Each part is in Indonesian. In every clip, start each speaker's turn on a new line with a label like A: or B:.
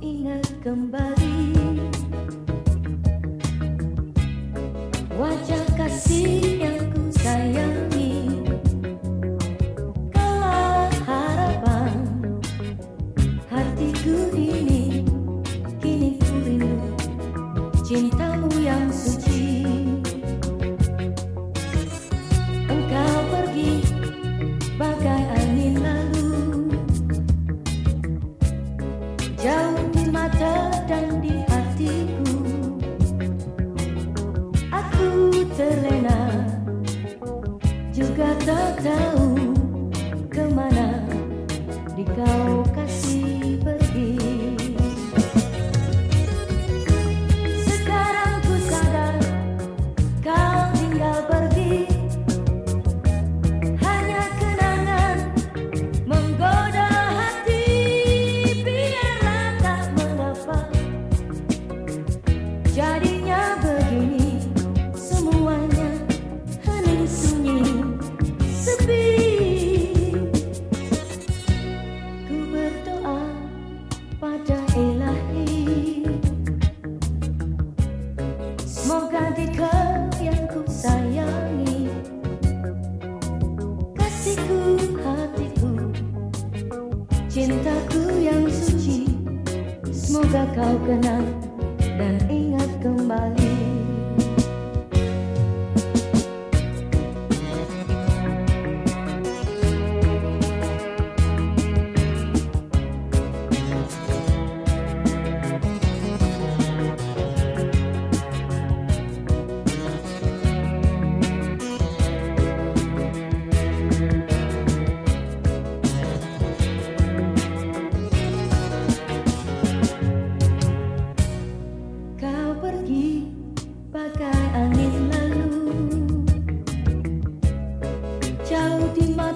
A: ingat kembali. Wajah kasih yang ku sayangi. Kala harapan. Hatiku ini Kini ku rindu. Cintamu yang sudah coconut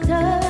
A: doctor.